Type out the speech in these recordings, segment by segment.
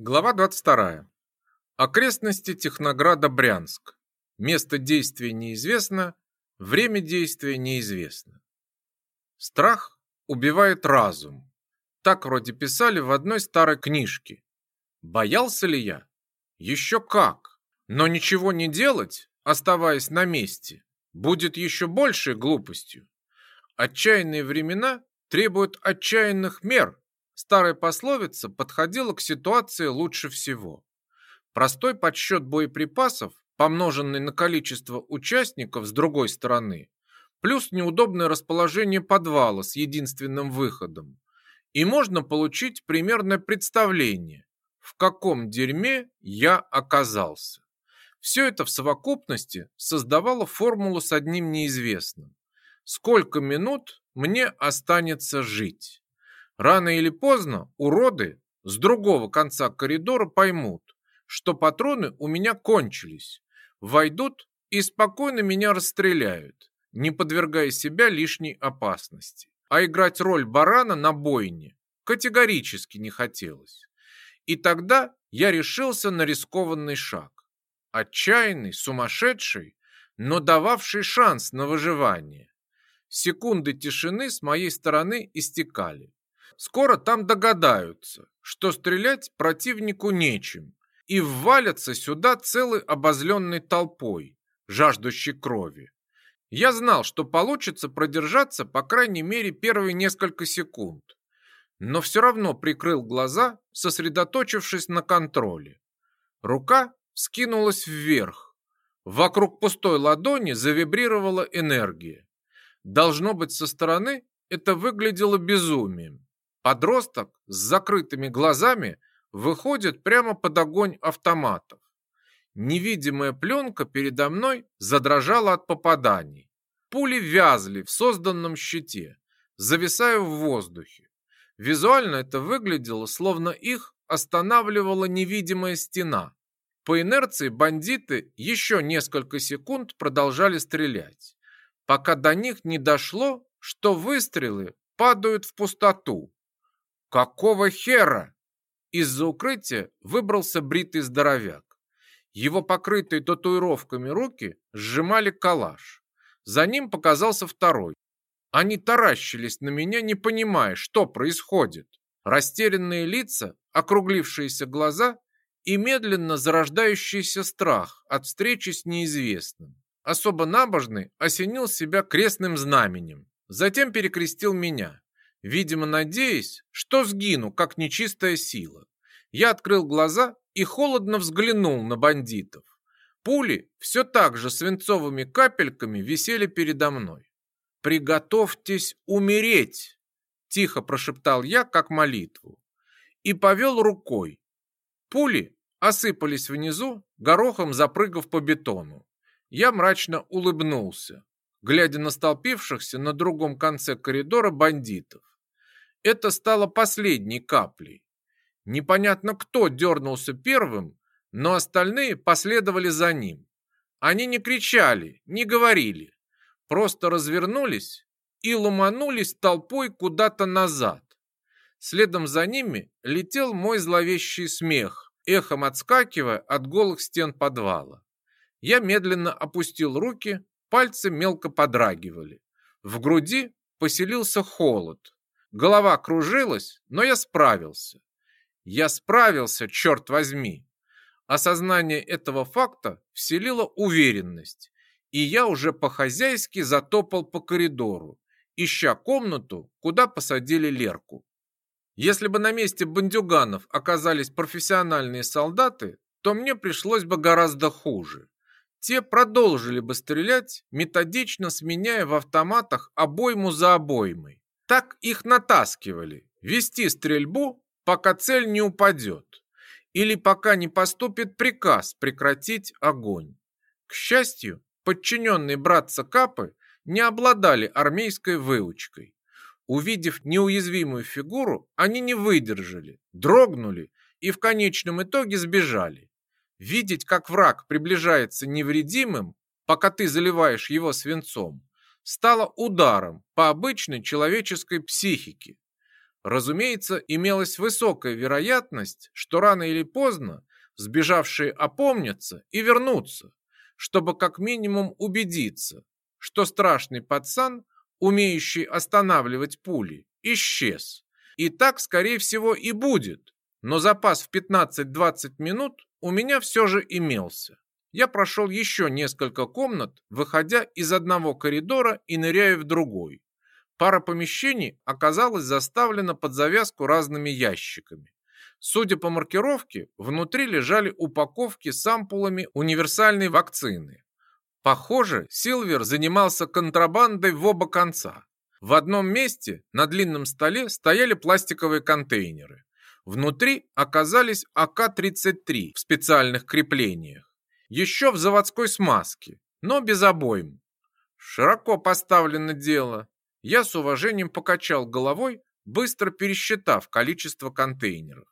Глава 22. Окрестности Технограда Брянск. Место действия неизвестно, время действия неизвестно. Страх убивает разум. Так вроде писали в одной старой книжке. Боялся ли я? Еще как. Но ничего не делать, оставаясь на месте, будет еще большей глупостью. Отчаянные времена требуют отчаянных мер, Старая пословица подходила к ситуации лучше всего. Простой подсчет боеприпасов, помноженный на количество участников с другой стороны, плюс неудобное расположение подвала с единственным выходом. И можно получить примерное представление, в каком дерьме я оказался. Все это в совокупности создавало формулу с одним неизвестным. Сколько минут мне останется жить? Рано или поздно уроды с другого конца коридора поймут, что патроны у меня кончились, войдут и спокойно меня расстреляют, не подвергая себя лишней опасности. А играть роль барана на бойне категорически не хотелось. И тогда я решился на рискованный шаг. Отчаянный, сумасшедший, но дававший шанс на выживание. Секунды тишины с моей стороны истекали скоро там догадаются, что стрелять противнику нечем, и ввалятся сюда целой обозленной толпой, жаждущей крови. Я знал, что получится продержаться по крайней мере первые несколько секунд, но все равно прикрыл глаза, сосредоточившись на контроле. Рука скинулась вверх. Вокруг пустой ладони завибрировала энергия. Должно быть, со стороны это выглядело безумием. Подросток с закрытыми глазами выходит прямо под огонь автоматов. Невидимая пленка передо мной задрожала от попаданий. Пули вязли в созданном щите, зависая в воздухе. Визуально это выглядело, словно их останавливала невидимая стена. По инерции бандиты еще несколько секунд продолжали стрелять, пока до них не дошло, что выстрелы падают в пустоту, Какого хера? Из-за укрытия выбрался бритый здоровяк. Его покрытые татуировками руки сжимали калаш. За ним показался второй. Они таращились на меня, не понимая, что происходит. Растерянные лица, округлившиеся глаза и медленно зарождающийся страх от встречи с неизвестным. Особо набожный осенил себя крестным знаменем, затем перекрестил меня. Видимо, надеясь, что сгину, как нечистая сила. Я открыл глаза и холодно взглянул на бандитов. Пули все так же свинцовыми капельками висели передо мной. «Приготовьтесь умереть!» – тихо прошептал я, как молитву. И повел рукой. Пули осыпались внизу, горохом запрыгав по бетону. Я мрачно улыбнулся глядя на столпившихся на другом конце коридора бандитов. Это стало последней каплей. Непонятно, кто дернулся первым, но остальные последовали за ним. Они не кричали, не говорили, просто развернулись и ломанулись толпой куда-то назад. Следом за ними летел мой зловещий смех, эхом отскакивая от голых стен подвала. Я медленно опустил руки, пальцы мелко подрагивали. В груди поселился холод. Голова кружилась, но я справился. Я справился, черт возьми. Осознание этого факта вселило уверенность, и я уже по-хозяйски затопал по коридору, ища комнату, куда посадили Лерку. Если бы на месте бандюганов оказались профессиональные солдаты, то мне пришлось бы гораздо хуже. Те продолжили бы стрелять, методично сменяя в автоматах обойму за обоймой. Так их натаскивали. Вести стрельбу, пока цель не упадет. Или пока не поступит приказ прекратить огонь. К счастью, подчиненные братца Капы не обладали армейской выучкой. Увидев неуязвимую фигуру, они не выдержали, дрогнули и в конечном итоге сбежали. Видеть, как враг приближается невредимым, пока ты заливаешь его свинцом, стало ударом по обычной человеческой психике. Разумеется, имелась высокая вероятность, что рано или поздно сбежавшие опомнятся и вернутся, чтобы как минимум убедиться, что страшный пацан, умеющий останавливать пули, исчез. И так, скорее всего, и будет. Но запас в 15-20 минут у меня все же имелся. Я прошел еще несколько комнат, выходя из одного коридора и ныряя в другой. Пара помещений оказалась заставлена под завязку разными ящиками. Судя по маркировке, внутри лежали упаковки с ампулами универсальной вакцины. Похоже, Силвер занимался контрабандой в оба конца. В одном месте на длинном столе стояли пластиковые контейнеры. Внутри оказались АК-33 в специальных креплениях, еще в заводской смазке, но без обоим. Широко поставлено дело. Я с уважением покачал головой, быстро пересчитав количество контейнеров.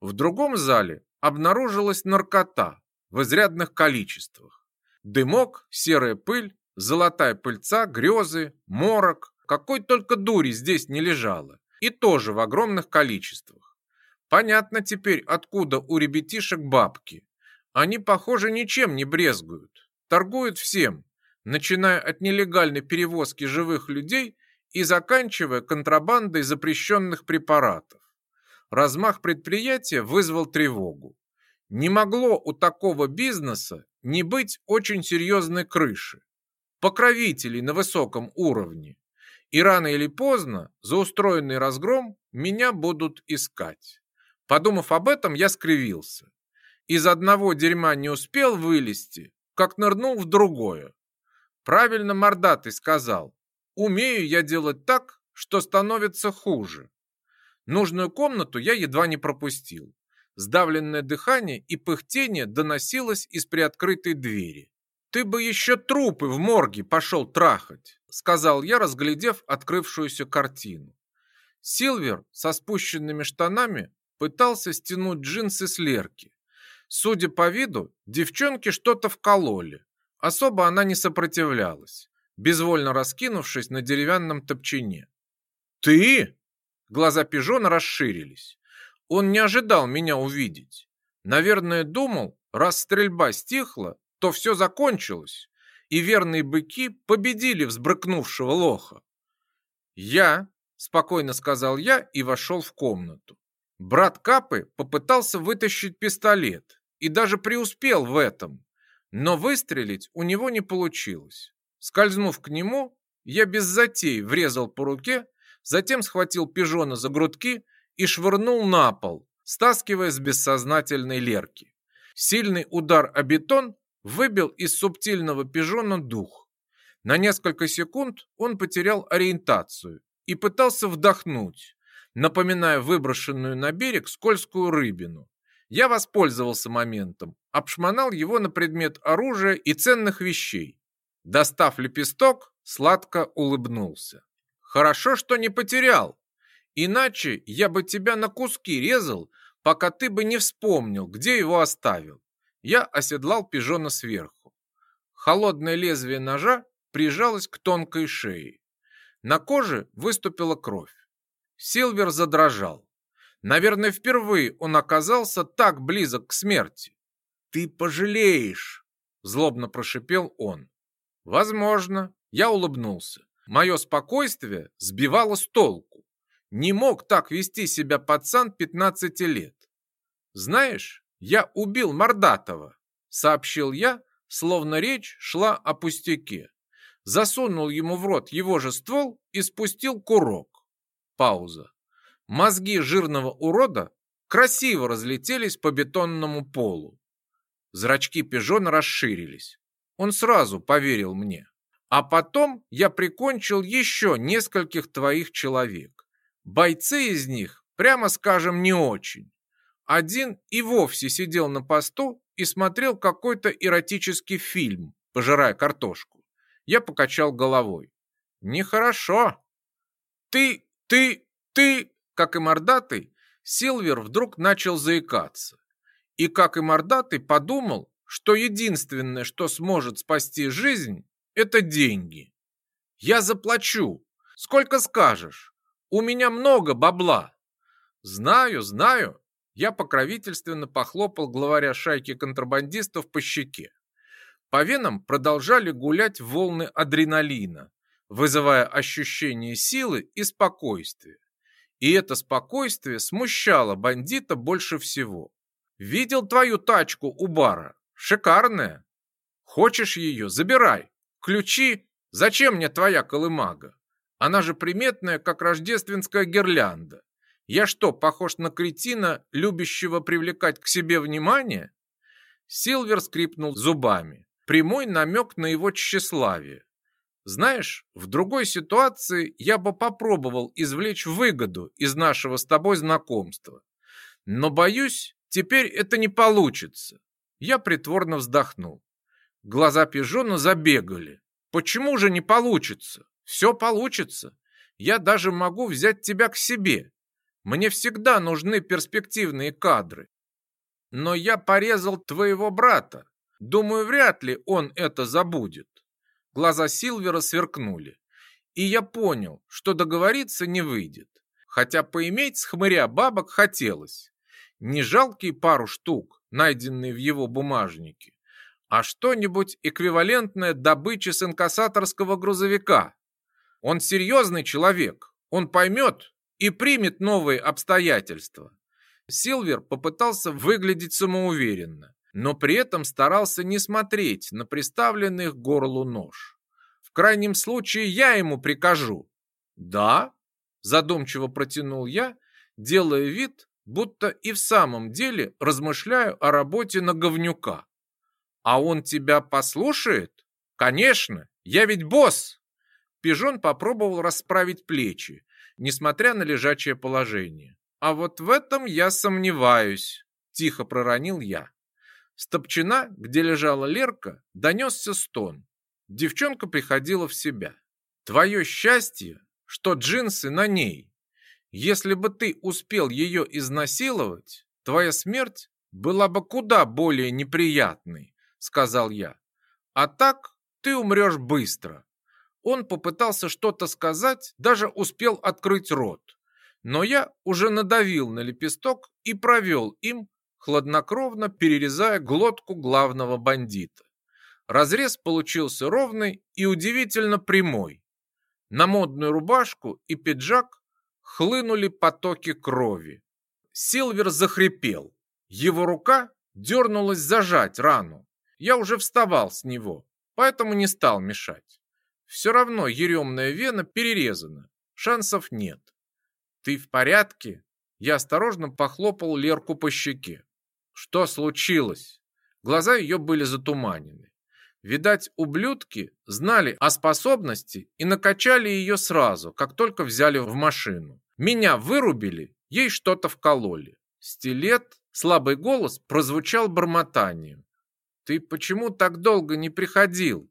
В другом зале обнаружилась наркота в изрядных количествах. Дымок, серая пыль, золотая пыльца, грезы, морок. Какой только дури здесь не лежало. И тоже в огромных количествах. Понятно теперь, откуда у ребятишек бабки. Они, похоже, ничем не брезгуют. Торгуют всем, начиная от нелегальной перевозки живых людей и заканчивая контрабандой запрещенных препаратов. Размах предприятия вызвал тревогу. Не могло у такого бизнеса не быть очень серьезной крыши, покровителей на высоком уровне. И рано или поздно за устроенный разгром меня будут искать. Подумав об этом, я скривился. Из одного дерьма не успел вылезти, как нырнул в другое. Правильно мордатый сказал. Умею я делать так, что становится хуже. Нужную комнату я едва не пропустил. Сдавленное дыхание и пыхтение доносилось из приоткрытой двери. «Ты бы еще трупы в морге пошел трахать», — сказал я, разглядев открывшуюся картину. Силвер со спущенными штанами пытался стянуть джинсы с Лерки. Судя по виду, девчонки что-то вкололи. Особо она не сопротивлялась, безвольно раскинувшись на деревянном топчине. «Ты?» Глаза пижона расширились. Он не ожидал меня увидеть. Наверное, думал, раз стрельба стихла, то все закончилось, и верные быки победили взбрыкнувшего лоха. «Я», — спокойно сказал я и вошел в комнату. Брат Капы попытался вытащить пистолет и даже преуспел в этом, но выстрелить у него не получилось. Скользнув к нему, я без затей врезал по руке, затем схватил пижона за грудки и швырнул на пол, стаскивая с бессознательной Лерки. Сильный удар о бетон выбил из субтильного пижона дух. На несколько секунд он потерял ориентацию и пытался вдохнуть, напоминая выброшенную на берег скользкую рыбину. Я воспользовался моментом, обшмонал его на предмет оружия и ценных вещей. Достав лепесток, сладко улыбнулся. «Хорошо, что не потерял. Иначе я бы тебя на куски резал, пока ты бы не вспомнил, где его оставил». Я оседлал пижона сверху. Холодное лезвие ножа прижалось к тонкой шее. На коже выступила кровь. Сильвер задрожал. Наверное, впервые он оказался так близок к смерти. «Ты пожалеешь!» – злобно прошипел он. «Возможно». Я улыбнулся. Мое спокойствие сбивало с толку. Не мог так вести себя пацан 15 лет. «Знаешь, я убил Мордатова», – сообщил я, словно речь шла о пустяке. Засунул ему в рот его же ствол и спустил курок. Пауза. Мозги жирного урода красиво разлетелись по бетонному полу. Зрачки пижона расширились. Он сразу поверил мне. А потом я прикончил еще нескольких твоих человек. Бойцы из них, прямо скажем, не очень. Один и вовсе сидел на посту и смотрел какой-то эротический фильм, пожирая картошку. Я покачал головой. Нехорошо. Ты «Ты, ты!» Как и мордатый, Силвер вдруг начал заикаться. И как и мордатый подумал, что единственное, что сможет спасти жизнь, это деньги. «Я заплачу. Сколько скажешь? У меня много бабла». «Знаю, знаю». Я покровительственно похлопал главаря шайки контрабандистов по щеке. По венам продолжали гулять волны адреналина, вызывая ощущение силы и спокойствия. И это спокойствие смущало бандита больше всего. «Видел твою тачку у бара? Шикарная! Хочешь ее? Забирай! Ключи? Зачем мне твоя колымага? Она же приметная, как рождественская гирлянда. Я что, похож на кретина, любящего привлекать к себе внимание?» Силвер скрипнул зубами. Прямой намек на его тщеславие. Знаешь, в другой ситуации я бы попробовал извлечь выгоду из нашего с тобой знакомства. Но, боюсь, теперь это не получится. Я притворно вздохнул. Глаза пижона забегали. Почему же не получится? Все получится. Я даже могу взять тебя к себе. Мне всегда нужны перспективные кадры. Но я порезал твоего брата. Думаю, вряд ли он это забудет. Глаза Сильвера сверкнули. И я понял, что договориться не выйдет. Хотя поиметь с хмыря бабок хотелось. Не жалкие пару штук, найденные в его бумажнике, а что-нибудь эквивалентное добыче с инкассаторского грузовика. Он серьезный человек, он поймет и примет новые обстоятельства. Силвер попытался выглядеть самоуверенно но при этом старался не смотреть на приставленных к горлу нож. В крайнем случае я ему прикажу. Да, задумчиво протянул я, делая вид, будто и в самом деле размышляю о работе на говнюка. А он тебя послушает? Конечно, я ведь босс. Пижон попробовал расправить плечи, несмотря на лежачее положение. А вот в этом я сомневаюсь, тихо проронил я. С топчина, где лежала Лерка, донесся стон. Девчонка приходила в себя. «Твое счастье, что джинсы на ней. Если бы ты успел ее изнасиловать, твоя смерть была бы куда более неприятной», — сказал я. «А так ты умрешь быстро». Он попытался что-то сказать, даже успел открыть рот. Но я уже надавил на лепесток и провел им, хладнокровно перерезая глотку главного бандита. Разрез получился ровный и удивительно прямой. На модную рубашку и пиджак хлынули потоки крови. Силвер захрипел. Его рука дернулась зажать рану. Я уже вставал с него, поэтому не стал мешать. Все равно еремная вена перерезана, шансов нет. «Ты в порядке?» Я осторожно похлопал Лерку по щеке. Что случилось? Глаза ее были затуманены. Видать, ублюдки знали о способности и накачали ее сразу, как только взяли в машину. Меня вырубили, ей что-то вкололи. Стилет, слабый голос прозвучал бормотанием. «Ты почему так долго не приходил?»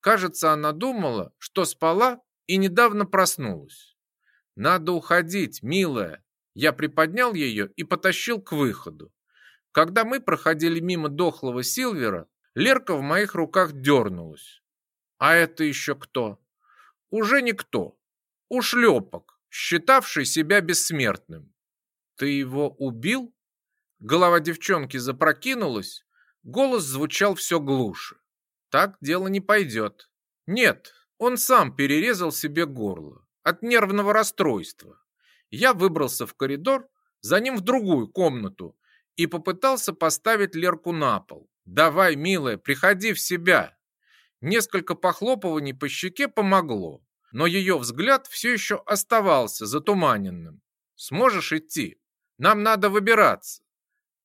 Кажется, она думала, что спала и недавно проснулась. «Надо уходить, милая!» Я приподнял ее и потащил к выходу. Когда мы проходили мимо дохлого Сильвера, Лерка в моих руках дернулась. А это еще кто? Уже никто. Ушлепок, считавший себя бессмертным. Ты его убил? Голова девчонки запрокинулась, голос звучал все глуше. Так дело не пойдет. Нет, он сам перерезал себе горло от нервного расстройства. Я выбрался в коридор, за ним в другую комнату, и попытался поставить Лерку на пол. «Давай, милая, приходи в себя!» Несколько похлопываний по щеке помогло, но ее взгляд все еще оставался затуманенным. «Сможешь идти? Нам надо выбираться!»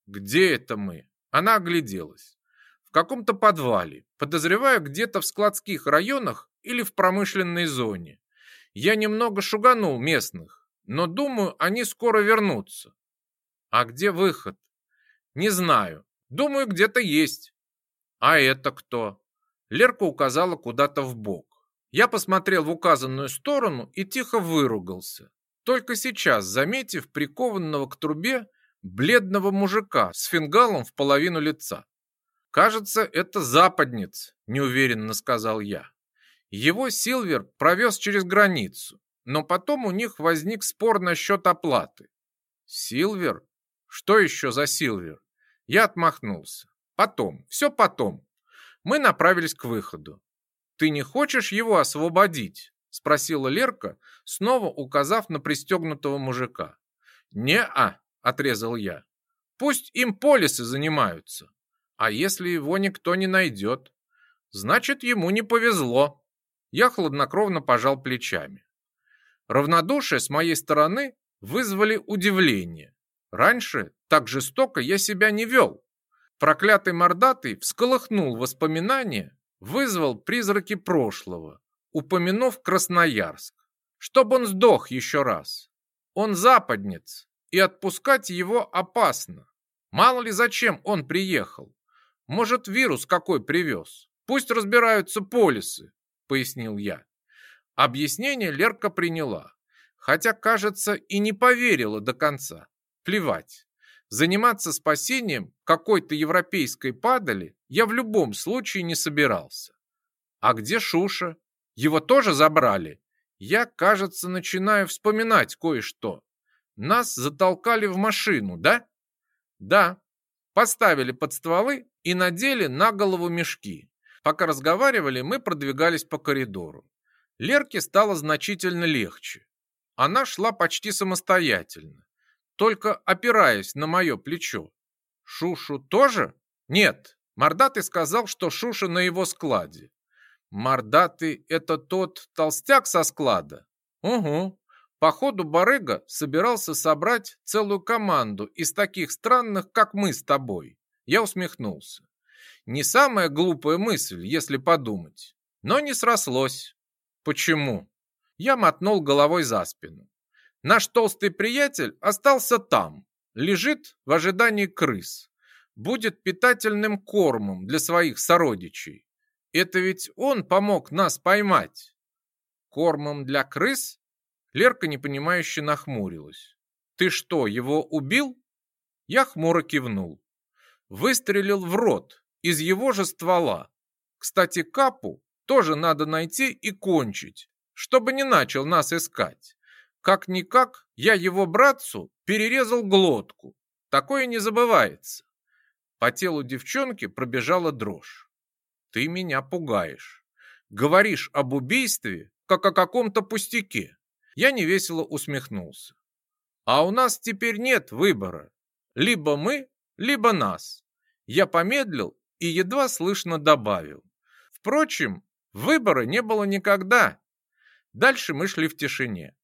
«Где это мы?» Она огляделась. «В каком-то подвале, подозревая, где-то в складских районах или в промышленной зоне. Я немного шуганул местных, но думаю, они скоро вернутся». «А где выход?» Не знаю. Думаю, где-то есть. А это кто? Лерка указала куда-то в бок. Я посмотрел в указанную сторону и тихо выругался. Только сейчас, заметив прикованного к трубе бледного мужика с фингалом в половину лица. «Кажется, это западниц», – неуверенно сказал я. Его Сильвер провез через границу, но потом у них возник спор насчет оплаты. Сильвер? Что еще за Сильвер? Я отмахнулся. Потом, все потом. Мы направились к выходу. «Ты не хочешь его освободить?» – спросила Лерка, снова указав на пристегнутого мужика. «Не-а», – отрезал я. «Пусть им полисы занимаются. А если его никто не найдет? Значит, ему не повезло». Я хладнокровно пожал плечами. Равнодушие с моей стороны вызвали удивление. Раньше так жестоко я себя не вел. Проклятый мордатый всколыхнул воспоминания, вызвал призраки прошлого, упомянув Красноярск, чтобы он сдох еще раз. Он западнец, и отпускать его опасно. Мало ли зачем он приехал. Может, вирус какой привез. Пусть разбираются полисы, пояснил я. Объяснение Лерка приняла, хотя, кажется, и не поверила до конца. Плевать. Заниматься спасением какой-то европейской падали я в любом случае не собирался. А где Шуша? Его тоже забрали? Я, кажется, начинаю вспоминать кое-что. Нас затолкали в машину, да? Да. Поставили под стволы и надели на голову мешки. Пока разговаривали, мы продвигались по коридору. Лерке стало значительно легче. Она шла почти самостоятельно только опираясь на мое плечо. «Шушу тоже?» «Нет, Мордатый сказал, что Шуша на его складе». «Мордатый — это тот толстяк со склада?» «Угу». Походу, барыга собирался собрать целую команду из таких странных, как мы с тобой. Я усмехнулся. Не самая глупая мысль, если подумать. Но не срослось. Почему? Я мотнул головой за спину. Наш толстый приятель остался там, лежит в ожидании крыс. Будет питательным кормом для своих сородичей. Это ведь он помог нас поймать. Кормом для крыс? Лерка непонимающе нахмурилась. Ты что, его убил? Я хмуро кивнул. Выстрелил в рот из его же ствола. Кстати, капу тоже надо найти и кончить, чтобы не начал нас искать. Как-никак, я его братцу перерезал глотку. Такое не забывается. По телу девчонки пробежала дрожь. Ты меня пугаешь. Говоришь об убийстве, как о каком-то пустяке. Я невесело усмехнулся. А у нас теперь нет выбора. Либо мы, либо нас. Я помедлил и едва слышно добавил. Впрочем, выбора не было никогда. Дальше мы шли в тишине.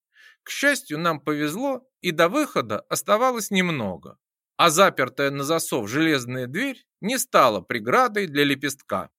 К счастью, нам повезло, и до выхода оставалось немного. А запертая на засов железная дверь не стала преградой для лепестка.